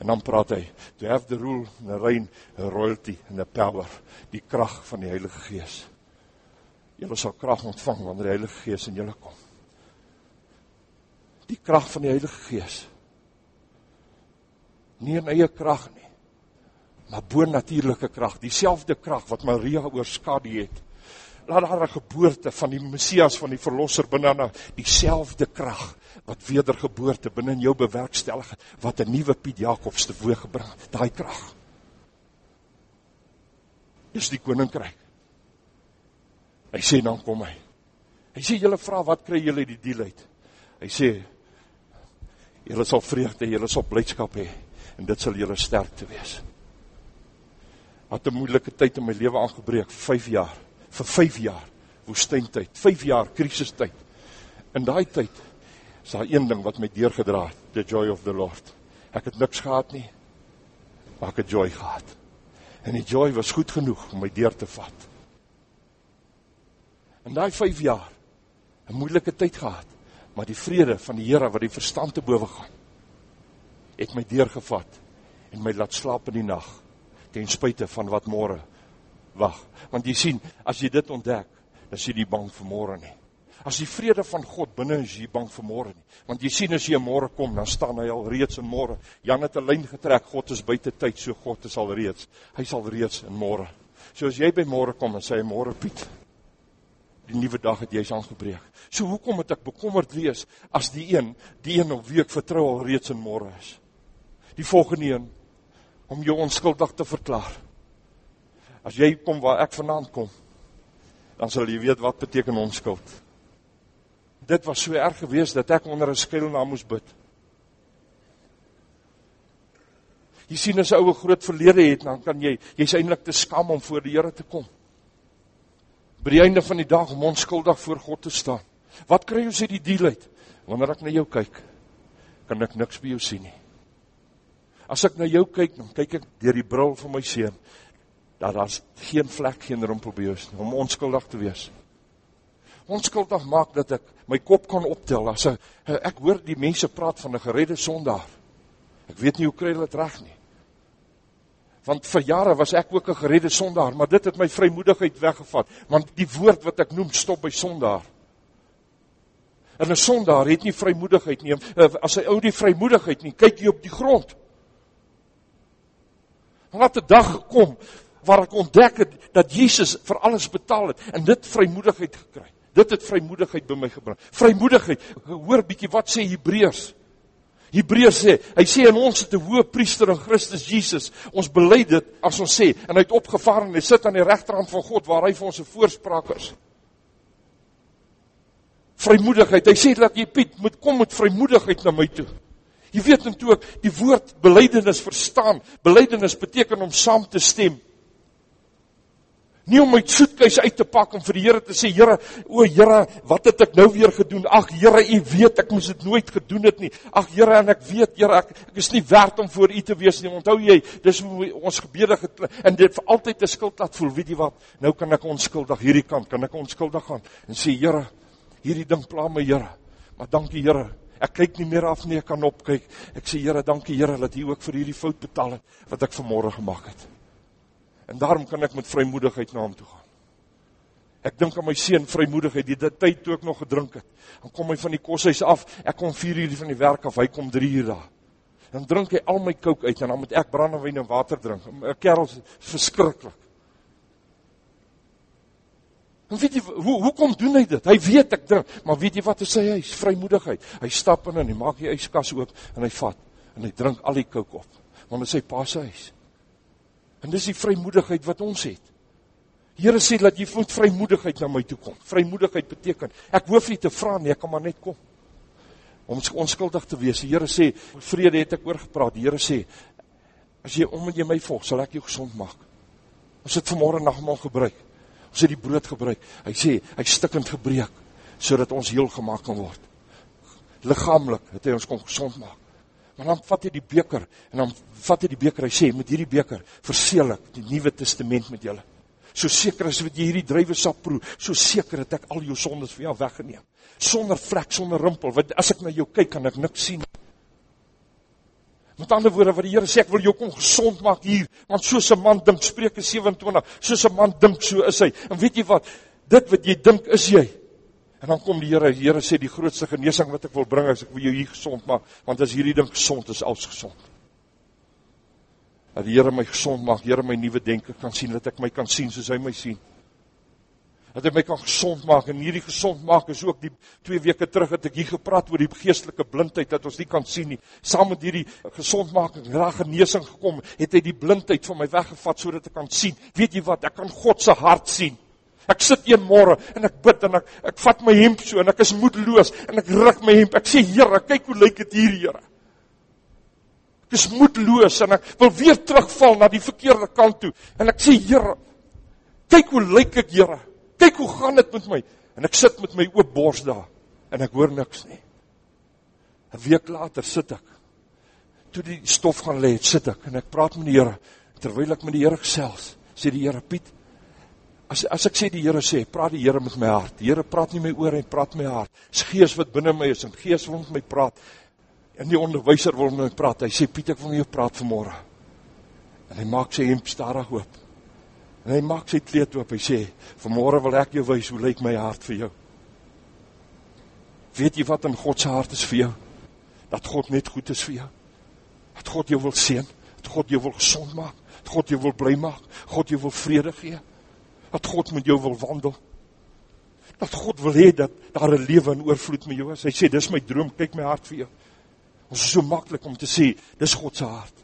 En dan praat hy, to have the rule, the reign, the royalty and the power, die krag van die Heilige Gees. Julle sal krag ontvang wanneer die Heilige Gees in julle kom. Die krag van die Heilige Gees. Nie 'n eie krag nie, maar bo-natuurlike krag, dieselfde krag wat Maria oorskadu het. Laat daar 'n geboorte van die Messias van die verlosser binne na dieselfde krag wat wedergeboorte binne in jou bewerkstellig het, wat 'n nuwe Piet Jacobs te woord gebring daai krag. Dis die koninkryk. Hy sê dan kom hy. Hy sê julle vra wat kry julle die deel uit? Hy sê julle sal vreugde, julle sal blydskap hê en dit sal julle sterkte wees. Wat 'n moeilike tyd in my lewe aangebreek, 5 jaar, vir 5 jaar woestyntyd, 5 jaar krisistyd. In daai tyd is daar een ding wat my deurgedra het, the joy of the Lord. Ek het niks gehad nie, maar ek het joy gehad. En die joy was goed genoeg om my deur te vat. In daai 5 jaar, 'n moeilike tyd gehad, maar die vrede van die Here wat die verstand te bowe gaan, het my deurgevat en my laat slaap in die nag ten spyte van wat môre wag. Want jy sien, as jy dit ontdek, dan is jy nie bang vir môre nie. As die vrede van God binne is, jy bang vir môre nie. Want jy sien as jy môre kom, dan staan hy al reeds in môre. Jan het 'n lyn getrek, God is buite tyd, so God is al reeds. Hy sal reeds in môre. So as jy by môre kom en sê hy môre Piet, die nuwe dag het jy's aangebreek. So hoekom moet ek bekommerd wees as die een, die een op wie ek vertrou al reeds in môre is? Die volgende een om jou onskuldig te verklaar. As jy kom waar ek vanaand kom, dan sal jy weet wat beteken onskuld dit was so erg geweest dat ek onder 'n skuilnaam moes bid. Jy sien as 'n ou 'n groot verlede het, dan kan jy jy's eintlik te skam om voor die Here te kom. By die einde van die dag om onskuldig voor God te staan. Wat kry ons uit die deal uit? Wanneer ek na jou kyk, kan ek niks by jou sien nie. As ek na jou kyk, dan kyk ek deur die bril van my seun. Dat daar's geen vlek, geen rimpel by jou is om onskuldig te wees onskuldig maak dat ek my kop kan optel as ek, ek hoor die mense praat van 'n geredde sondaar. Ek weet nie hoe kry hulle dit reg nie. Want vir jare was ek ook 'n geredde sondaar, maar dit het my vrymoedigheid weggevat, want die woord wat ek noem stop by sondaar. En 'n sondaar het nie vrymoedigheid nie. As hy ou die vrymoedigheid nie, kyk jy op die grond. Laat 'n dag kom waar ek ontdek het dat Jesus vir alles betaal het en dit vrymoedigheid gekry. Dit het vrymoedigheid by my gebring. Vrymoedigheid. Hoor bietjie wat sê Hebreërs. Hebreërs sê, hy sê en ons het 'n hoë priester in Christus Jesus. Ons bely dit as ons sê en hy het opgevaar en hy sit aan die regterhand van God waar hy vir ons 'n voorspraak is. Vrymoedigheid. Hy sê dat jy Piet moet kom met vrymoedigheid na my toe. Jy weet net ek die woord belydenis verstaan. Belydenis beteken om saam te stem. Nie om my soetkuis uit te pak om vir die Here te sê, Here, o Here, wat het ek nou weer gedoen? Ag Here, U weet ek moes dit nooit gedoen het nie. Ag Here, en ek weet, Here, ek, ek is nie werd om voor U te wees nie. Onthou jy, dis hoe ons gebede en dit vir altyd 'n skuld laat voel. Weet jy wat? Nou kan ek onskuldig hierdie kant, kan ek onskuldig gaan en sê, Here, hierdie ding pla my, Here. Maar dankie, Here, Ek kyk nie meer af nie, ek kan opkyk. Ek sê Here, dankie Here dat U ook vir hierdie fout betaal het wat ek vanmôre gemaak het. En daarom kan ek met vrymoedigheid na hom toe gaan. Ek dink aan my seun vrymoedigheid, die tyd toe ek nog gedrink het. Dan kom hy van die koshuis af, ek kom 4 uur van die werk af, hy kom 3 uur daar. Dan drink hy al my kook uit en dan moet ek brandewyn en water drink. 'n Kerel is verskriklik. En weet jy hoe hoekom doen hy dit? Hy weet ek drink, maar weet jy wat hy sê hy is vrymoedigheid. Hy stap in en hy maak die yskas oop en hy vat en hy drink al die kook op. Want is sy pa se huis. En dis die vrymoedigheid wat ons het. Here sê dat jy moet vrymoedigheid na my toe kom. Vrymoedigheid beteken ek hoef nie te vra nie, ek kan maar net kom. Om onskuldig te wees. Die Here sê, vrede het ek oorgepraat. Die Here sê, as jy om met jy my volg, sal ek jou gesond maak. Ons het vanmôre nagmaal gebruik. Ons het die brood gebruik. Hy sê, hy stikkend gebreek sodat ons heel gemaak kan word. Liggaamlik het hy ons kom gesond maak. Maar dan vat hy die beker en dan vat hy die beker. Hy sê, met hierdie beker verseël ek die Nuwe Testament met julle. So seker as wat jy hierdie druiwesap proe, so seker het ek al jou sondes vir jou weggeneem. Sonder vlek, sonder rimpel. Want as ek na jou kyk, kan ek niks sien. Met ander woorde wat die Here sê ek wil jou kom gesond maak hier, want soos 'n man dink, Spreuke 27, soos 'n man dink, so is hy. En weet jy wat? Dit wat jy dink, is jy. En dan kom die Here, die Here sê die grootste genesing wat ek wil bring is ek wil jou hier gesond maak, want as hierdie ding gesond is, alles gesond. Dat die Here my gesond maak, Here my nuwe denke kan sien, dat ek my kan sien soos hy my sien dat hy my kan gesond maak. En hierdie gesond maak is ook die twee weke terug het ek hier gepraat oor die geestelike blindheid dat ons nie kan sien nie. Saam met hierdie gesondmaking reg genesing gekom het hy die blindheid van my weggevat sodat ek kan sien. Weet jy wat? Ek kan God se hart sien. Ek sit een môre en ek bid en ek ek vat my hemp so en ek is moedeloos en ek ruk my hemp. Ek sê Here kyk hoe lyk dit hier Here. Ek is moedeloos en ek wil weer terugval na die verkeerde kant toe. En ek sê Here kyk hoe lyk ek Here kyk hoe gaan dit met my? En ek sit met my oop bors daar en ek hoor niks nie. 'n Week later sit ek. Toe die stof gaan lê, sit ek en ek praat met die Here terwyl ek met die Here gesels. Sê die Here Piet, as as ek sê die Here sê, praat die Here met my hart. Die Here praat nie my oor en praat my hart. Dis Gees wat binne my is en Gees wil met my praat. En die onderwyser wil met my praat. Hy sê Piet, ek wil met jou praat vanmôre. En hy maak sy hemp stadig oop. En hy maak sy kleed oop. Hy sê: "Vanmôre wil ek jou wys hoe lyk my hart vir jou." Weet jy wat in God se hart is vir jou? Dat God net goed is vir jou. Dat God jou wil seën, dat God jou wil gesond maak, dat God jou wil bly maak, God jou wil vrede gee. Dat God met jou wil wandel. Dat God wil hê dat daar 'n lewe in oorvloed met jou is. Hy sê: "Dis my droom, kyk my hart vir jou." Ons is so maklik om te sê, dis God se hart.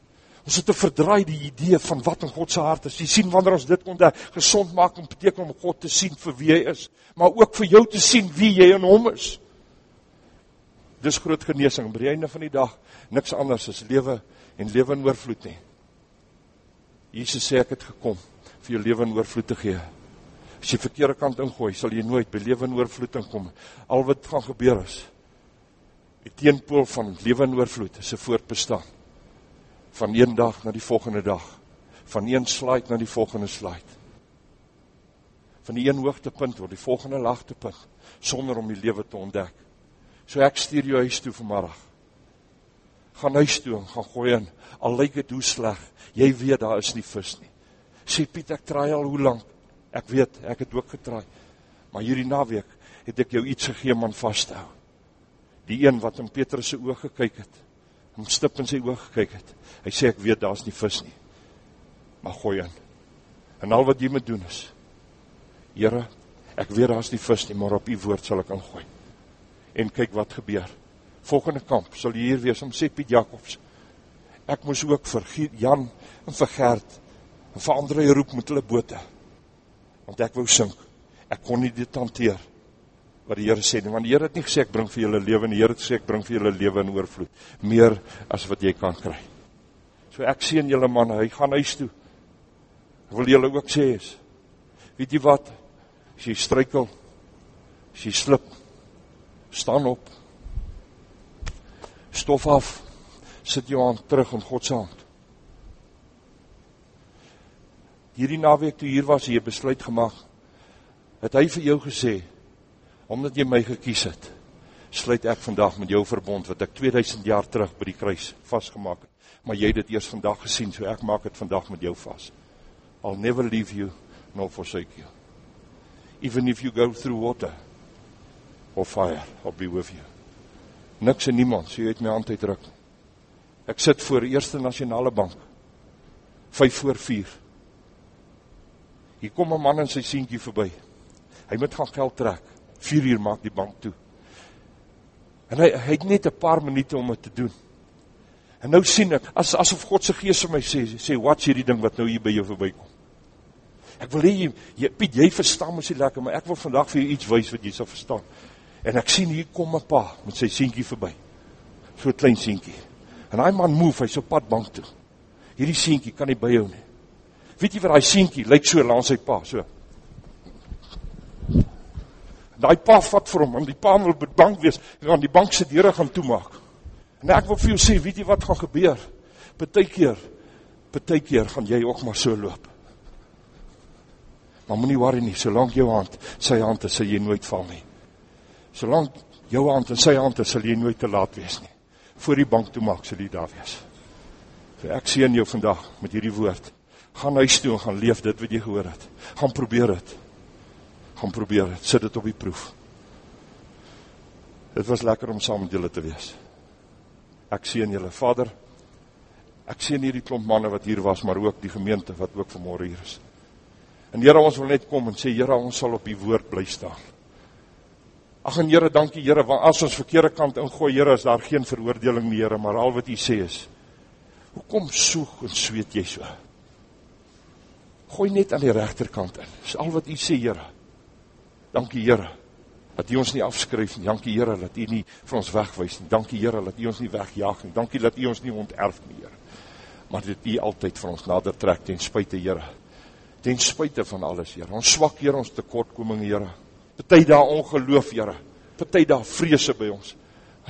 Ons het 'n verdraaide idee van wat in God se hart is. Jy sien wanneer ons dit ontdek, gesond maak om beteken om God te sien vir wie hy is, maar ook vir jou te sien wie jy in hom is. Dis groot genesing by die einde van die dag, niks anders as lewe en lewe in oorvloed nie. Jesus sê ek het gekom vir jou lewe in oorvloed te gee. As jy verkeerde kant ingooi, sal jy nooit by lewe in oorvloed inkom. Al wat gaan gebeur is die teenpool van lewe in oorvloed is 'n voortbestaan van een dag na die volgende dag, van een slide na die volgende slide. Van die een hoogtepunt tot die volgende laagtepunt sonder om die lewe te ontdek. So ek stuur jou huis toe vanmiddag. Gaan huis toe en gaan gooi in. Al lyk dit hoe sleg, jy weet daar is nie vis nie. Sê Piet, ek traai al hoe lank? Ek weet, ek het ook getraai. Maar hierdie naweek het ek jou iets gegee om aan vas te hou. Die een wat in Petrus se oë gekyk het hom stip in sy oog gekyk het. Hy sê ek weet daar's nie vis nie. Maar gooi in. En al wat jy moet doen is Here, ek weet daar's nie vis nie, maar op u woord sal ek ingooi. En kyk wat gebeur. Volgende kamp sal jy hier wees om sê Piet Jacobs. Ek moes ook vir Jan en vir Gert en vir ander roep met hulle bote. Want ek wou sink. Ek kon nie dit hanteer wat die Here sê nie, want die Here het nie gesê ek bring vir julle lewe nie, die Here het gesê ek bring vir julle lewe in oorvloed, meer as wat jy kan kry. So ek sien julle manne, hy gaan huis toe. Ek wil julle ook sê is weet jy wat? As jy struikel, as jy slip, staan op. Stof af. Sit jou hand terug in God se hand. Hierdie naweek toe hier was, jy besluit gemaak. Het hy vir jou gesê omdat jy my gekies het, sluit ek vandag met jou verbond wat ek 2000 jaar terug by die kruis vasgemaak het. Maar jy het dit eers vandag gesien, so ek maak dit vandag met jou vas. I'll never leave you nor forsake you. Even if you go through water or fire, I'll be with you. Niks en niemand, so jy het my hand uitdruk. Ek sit voor Eerste Nasionale Bank. 5 voor 4. Hier kom 'n man en sy seentjie verby. Hy moet gaan geld trek. 4 uur maak die bank toe. En hy hy het net 'n paar minute om dit te doen. En nou sien ek as asof God se gees vir my sê sê watch hierdie ding wat nou hier by jou verbykom. Ek wil hê jy, Piet, jy verstaan mos nie lekker, maar ek wil vandag vir jou iets wys wat jy sal verstaan. En ek sien hier kom 'n pa met sy seentjie verby. So klein seentjie. En daai man move, hy's op pad bank toe. Hierdie seentjie kan nie byhou nie. Weet jy wat daai seentjie lyk so langs sy pa, so. Daai pa vat vir hom, want die pa wil by bank wees, en dan die bank se deure gaan toemaak. En ek wil vir jou sê, weet jy wat gaan gebeur? Partykeer, partykeer gaan jy ook maar so loop. Maar moenie worry nie, solank jou hand, sy hand is, sal jy nooit val nie. Solank jou hand in sy hand is, sal jy nooit te laat wees nie. Voor die bank toemaak sal jy daar wees. So ek sien jou vandag met hierdie woord. Gaan huis toe en gaan leef dit wat jy gehoor het. Gaan probeer dit gaan probeer, sit dit op die proef. Dit was lekker om saam met julle te wees. Ek sien julle, Vader, ek sien hierdie klomp manne wat hier was, maar ook die gemeente wat ook vanmorgen hier is. En Heere, ons wil net kom en sê, Heere, ons sal op die woord bly staan. Ach en Heere, dankie Heere, want as ons verkeerde kant ingooi, Heere, is daar geen veroordeling Heere, maar al wat jy sê is, hoekom soeg en zweet jy so? Gooi net aan die rechterkant in, is al wat jy sê, Heere. Dankie Here dat U ons nie afskryf nie. Dankie Here dat U nie vir ons wegwys nie. Dankie Here dat U ons nie wegjaag nie. Dankie dat U ons nie onterf nie, Here. Maar dit U altyd vir ons nader trek ten spyte, Here. Ten spyte van alles, Here. Ons swak, Here, ons tekortkominge, Here. Party daar ongeloof, Here. Party daar vrese by ons.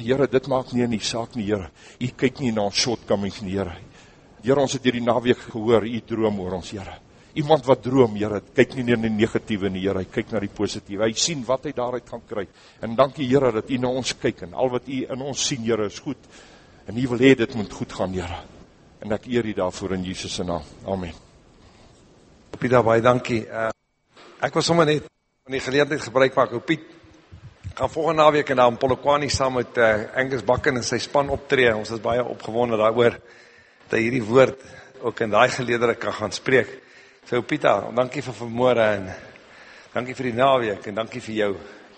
Here, dit maak nie in die saak nie, Here. U kyk nie na ons shortcomings nie, Here. Here, ons het hierdie naweek gehoor, U droom oor ons, Here iemand wat droom, Here, kyk nie net na die negatiewe nie, Here, hy kyk na die positiewe. Hy sien wat hy daaruit gaan kry. En dankie Here dat U na ons kyk en al wat U in ons sien, Here, is goed. En U wil hê dit moet goed gaan, Here. En ek eer U daarvoor in Jesus se naam. Amen. Piet, baie dankie. Uh, ek was sommer net van die geleentheid gebruik maak. Ou Piet gaan volgende naweek in aan Polokwane saam met uh, Angus Bakken en sy span optree. Ons is baie opgewonde daaroor dat hierdie woord ook in daai geleedere kan gaan spreek. So Pieter, dankie vir vanmôre en dankie vir die naweek en dankie vir jou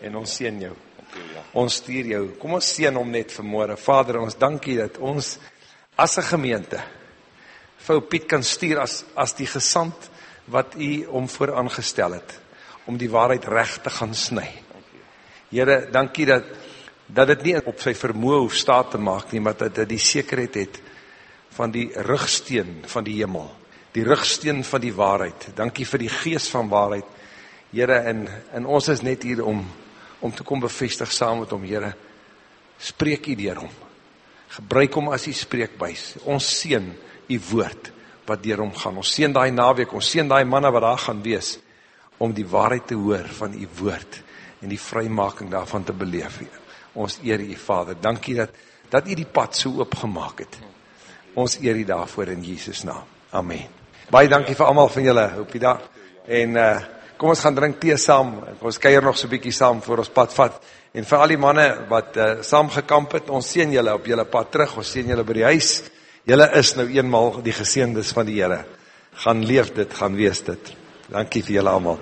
en ons seën jou. Dankie ja. Ons stuur jou. Kom ons seën hom net vanmôre. Vader, ons dankie dat ons as 'n gemeente vir Piet kan stuur as as die gesant wat u hom vooraangestel het om die waarheid reg te gaan sny. Here, dankie dat dat dit nie op sy vermoë hoef staat te maak nie, maar dat dit die sekerheid het van die rugsteen van die hemel die rugsteen van die waarheid. Dankie vir die gees van waarheid. Here, en en ons is net hier om om te kom bevestig saam met hom, Here. Spreek U deur hom. Gebruik hom as U spreekbuis. Ons seën U woord wat deur hom gaan. Ons seën daai naweek, ons seën daai manne wat daar gaan wees om die waarheid te hoor van U woord en die vrymaking daarvan te beleef. Ons eer U Vader. Dankie dat dat U die pad so oopgemaak het. Ons eer U daarvoor in Jesus naam. Amen. Baie dankie vir almal van julle. Hoop jy daar. En uh kom ons gaan drink tee saam. Ons kuier nog so 'n bietjie saam voor ons pad vat. En vir al die manne wat uh saam gekamp het, ons seën julle op julle pad terug. Ons seën julle by die huis. Julle is nou eenmal die geseëndes van die Here. gaan leef dit, gaan wees dit. Dankie vir julle almal.